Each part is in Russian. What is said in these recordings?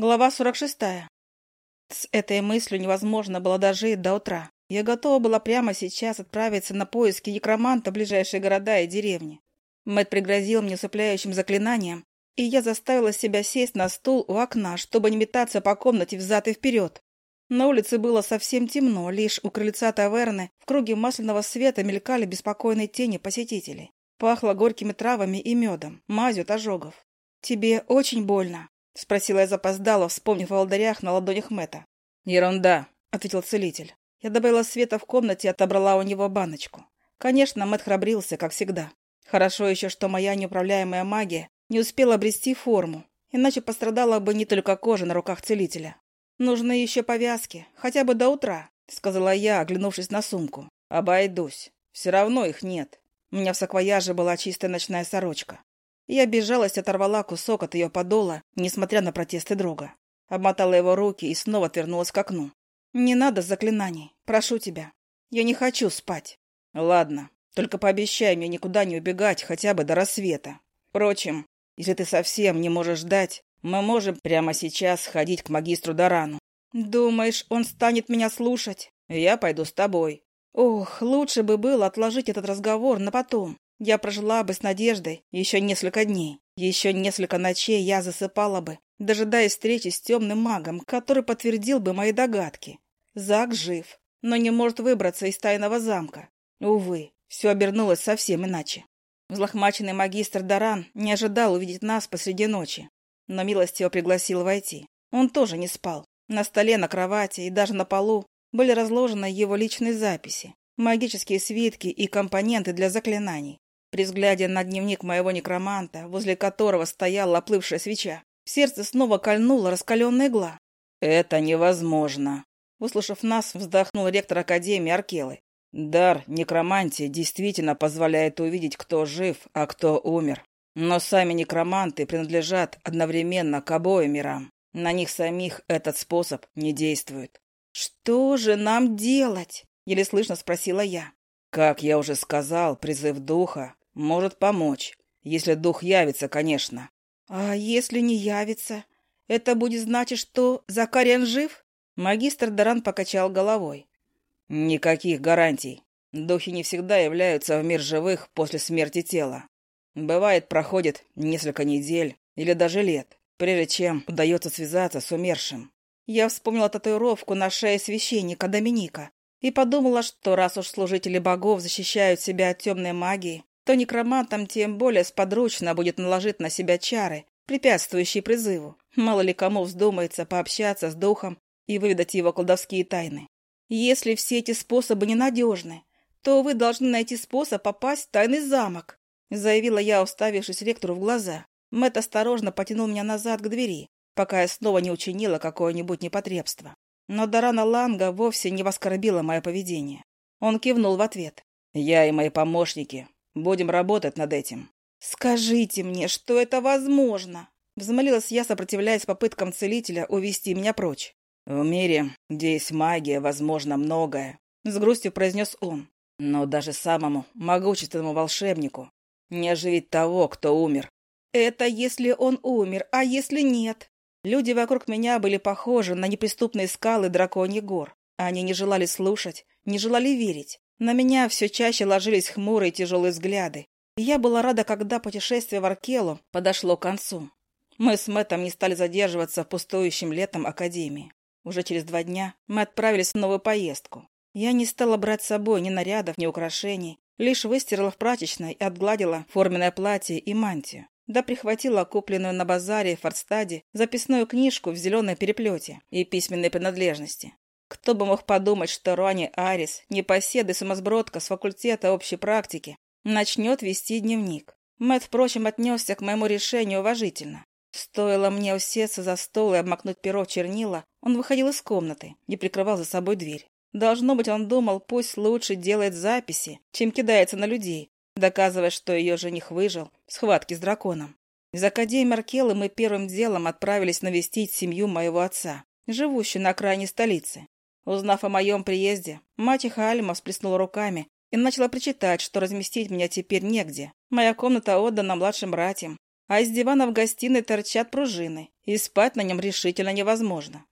Глава 46. С этой мыслью невозможно было дожить до утра. Я готова была прямо сейчас отправиться на поиски некроманта в ближайшие города и деревни. Мэтт пригрозил мне усыпляющим заклинанием, и я заставила себя сесть на стул у окна, чтобы не метаться по комнате взад и вперед. На улице было совсем темно, лишь у крыльца таверны в круге масляного света мелькали беспокойные тени посетителей. Пахло горькими травами и медом, мазью от ожогов. «Тебе очень больно?» — спросила я запоздала, вспомнив о волдырях на ладонях Мэтта. «Ерунда», — ответил целитель. Я добавила света в комнате и отобрала у него баночку. Конечно, Мэтт храбрился, как всегда. Хорошо еще, что моя неуправляемая магия не успела обрести форму, иначе пострадала бы не только кожа на руках целителя. «Нужны еще повязки, хотя бы до утра», — сказала я, оглянувшись на сумку. «Обойдусь. Все равно их нет». У меня в саквояже была чистая ночная сорочка. Я безжалость оторвала кусок от ее подола, несмотря на протесты друга. Обмотала его руки и снова отвернулась к окну. «Не надо заклинаний. Прошу тебя. Я не хочу спать». «Ладно. Только пообещай мне никуда не убегать хотя бы до рассвета. Впрочем, если ты совсем не можешь ждать, мы можем прямо сейчас сходить к магистру Дарану». «Думаешь, он станет меня слушать?» «Я пойду с тобой». «Ох, лучше бы было отложить этот разговор на потом. Я прожила бы с надеждой еще несколько дней. Еще несколько ночей я засыпала бы, дожидаясь встречи с темным магом, который подтвердил бы мои догадки. Зак жив, но не может выбраться из тайного замка. Увы, все обернулось совсем иначе. Взлохмаченный магистр Даран не ожидал увидеть нас посреди ночи, но милостиво пригласил войти. Он тоже не спал. На столе, на кровати и даже на полу были разложены его личные записи, магические свитки и компоненты для заклинаний. При взгляде на дневник моего некроманта, возле которого стояла оплывшая свеча, в сердце снова кольнула раскаленная игла. «Это невозможно!» Выслушав нас, вздохнул ректор Академии Аркелы. «Дар некромантии действительно позволяет увидеть, кто жив, а кто умер. Но сами некроманты принадлежат одновременно к обоим мирам. На них самих этот способ не действует». «Что же нам делать?» — еле слышно спросила я. «Как я уже сказал, призыв духа может помочь, если дух явится, конечно. А если не явится? Это будет значить, что Закариан жив? Магистр Даран покачал головой. Никаких гарантий. Духи не всегда являются в мир живых после смерти тела. Бывает, проходит несколько недель или даже лет, прежде чем удается связаться с умершим. Я вспомнила татуировку на шее священника Доминика и подумала, что раз уж служители богов защищают себя от темной магии, то некромантам тем более сподручно будет наложить на себя чары, препятствующие призыву. Мало ли кому вздумается пообщаться с духом и выведать его колдовские тайны. Если все эти способы ненадежны, то вы должны найти способ попасть в тайный замок, заявила я, уставившись ректору в глаза. Мэтт осторожно потянул меня назад к двери, пока я снова не учинила какое-нибудь непотребство. Но Дарана Ланга вовсе не воскорбила мое поведение. Он кивнул в ответ. «Я и мои помощники Будем работать над этим. Скажите мне, что это возможно? Взмолилась я, сопротивляясь попыткам целителя увести меня прочь. В мире, где есть магия, возможно многое. С грустью произнес он. Но даже самому могущественному волшебнику не оживить того, кто умер. Это если он умер, а если нет? Люди вокруг меня были похожи на неприступные скалы драконьих гор. Они не желали слушать, не желали верить. На меня все чаще ложились хмурые тяжелые взгляды. И я была рада, когда путешествие в Аркелу подошло к концу. Мы с Мэттом не стали задерживаться в пустующем летом Академии. Уже через два дня мы отправились в новую поездку. Я не стала брать с собой ни нарядов, ни украшений, лишь выстирала в прачечной и отгладила форменное платье и мантию. Да прихватила купленную на базаре в Фордстаде записную книжку в зеленой переплете и письменные принадлежности. Кто бы мог подумать, что Руани Арис, непоседа и сумасбродка с факультета общей практики, начнет вести дневник. Мэтт, впрочем, отнесся к моему решению уважительно. Стоило мне усесться за стол и обмакнуть перо в чернила, он выходил из комнаты, не прикрывал за собой дверь. Должно быть, он думал, пусть лучше делает записи, чем кидается на людей, доказывая, что ее жених выжил в схватке с драконом. Из Академии Маркелы мы первым делом отправились навестить семью моего отца, живущую на окраине столицы. Узнав о моем приезде, мачеха Альма всплеснула руками и начала причитать, что разместить меня теперь негде. Моя комната отдана младшим братьям, а из дивана в гостиной торчат пружины, и спать на нем решительно невозможно.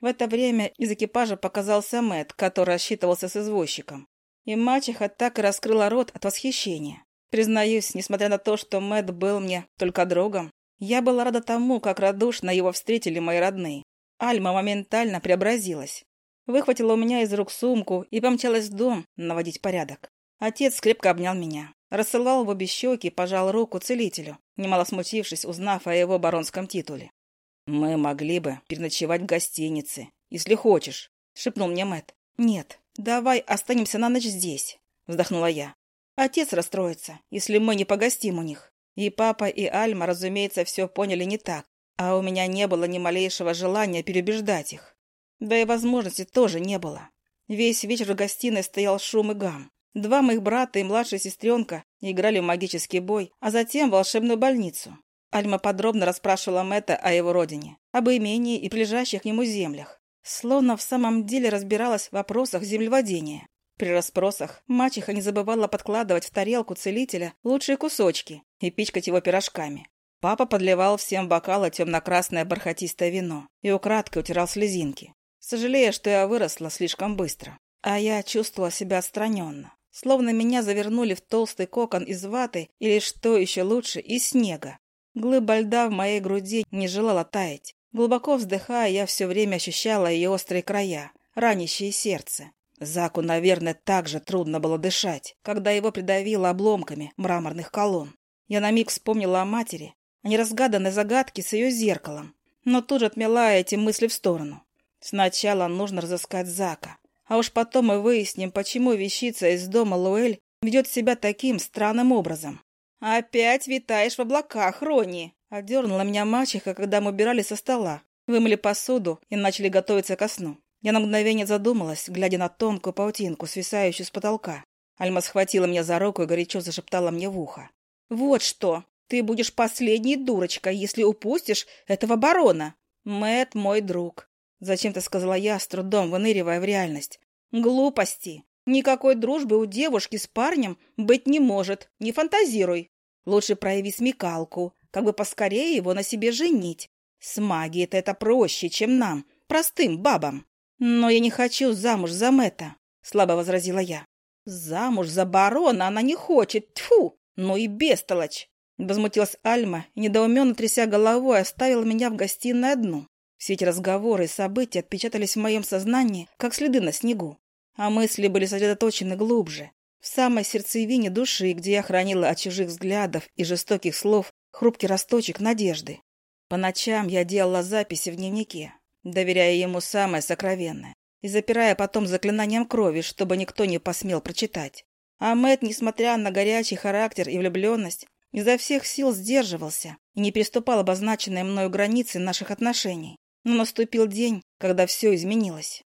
В это время из экипажа показался Мэт, который рассчитывался с извозчиком. И мачеха так и раскрыла рот от восхищения. Признаюсь, несмотря на то, что Мэт был мне только другом, я была рада тому, как радушно его встретили мои родные. Альма моментально преобразилась. Выхватила у меня из рук сумку и помчалась в дом наводить порядок. Отец крепко обнял меня, рассылал в обе щеки пожал руку целителю, немало смутившись, узнав о его баронском титуле. «Мы могли бы переночевать в гостинице, если хочешь», — шепнул мне Мэт. «Нет, давай останемся на ночь здесь», — вздохнула я. «Отец расстроится, если мы не погостим у них». И папа, и Альма, разумеется, все поняли не так а у меня не было ни малейшего желания переубеждать их. Да и возможности тоже не было. Весь вечер в гостиной стоял шум и гам. Два моих брата и младшая сестренка играли в магический бой, а затем в волшебную больницу. Альма подробно расспрашивала Мэтта о его родине, об имении и прилежащих к нему землях. Словно в самом деле разбиралась в вопросах землевладения. При расспросах мачеха не забывала подкладывать в тарелку целителя лучшие кусочки и пичкать его пирожками. Папа подливал всем бокалы темно-красное бархатистое вино и украдкой утирал слезинки, сожалея, что я выросла слишком быстро. А я чувствовала себя отстраненно, словно меня завернули в толстый кокон из ваты или, что еще лучше, из снега. Глыба льда в моей груди не желала таять. Глубоко вздыхая, я все время ощущала ее острые края, ранящие сердце. Заку, наверное, так же трудно было дышать, когда его придавило обломками мраморных колонн. Я на миг вспомнила о матери о неразгаданной загадке с ее зеркалом, но тут же отмела эти мысли в сторону. Сначала нужно разыскать Зака, а уж потом мы выясним, почему вещица из дома Луэль ведет себя таким странным образом. «Опять витаешь в облаках, Рони!» — одернула меня мачеха, когда мы убирали со стола, вымыли посуду и начали готовиться ко сну. Я на мгновение задумалась, глядя на тонкую паутинку, свисающую с потолка. Альма схватила меня за руку и горячо зашептала мне в ухо. «Вот что! Ты будешь последней дурочкой, если упустишь этого барона. Мэт мой друг. Зачем-то сказала я, с трудом выныривая в реальность. Глупости. Никакой дружбы у девушки с парнем быть не может. Не фантазируй. Лучше прояви смекалку, как бы поскорее его на себе женить. С магией-то это проще, чем нам, простым бабам. Но я не хочу замуж за Мэта, слабо возразила я. Замуж за барона она не хочет, тьфу, ну и бестолочь. Возмутилась Альма недоуменно тряся головой, оставила меня в гостиной одну. Все эти разговоры и события отпечатались в моем сознании, как следы на снегу. А мысли были сосредоточены глубже, в самой сердцевине души, где я хранила от чужих взглядов и жестоких слов хрупкий росточек надежды. По ночам я делала записи в дневнике, доверяя ему самое сокровенное, и запирая потом заклинанием крови, чтобы никто не посмел прочитать. А Мэтт, несмотря на горячий характер и влюбленность, Изо всех сил сдерживался и не переступал обозначенные мною границы наших отношений. Но наступил день, когда все изменилось.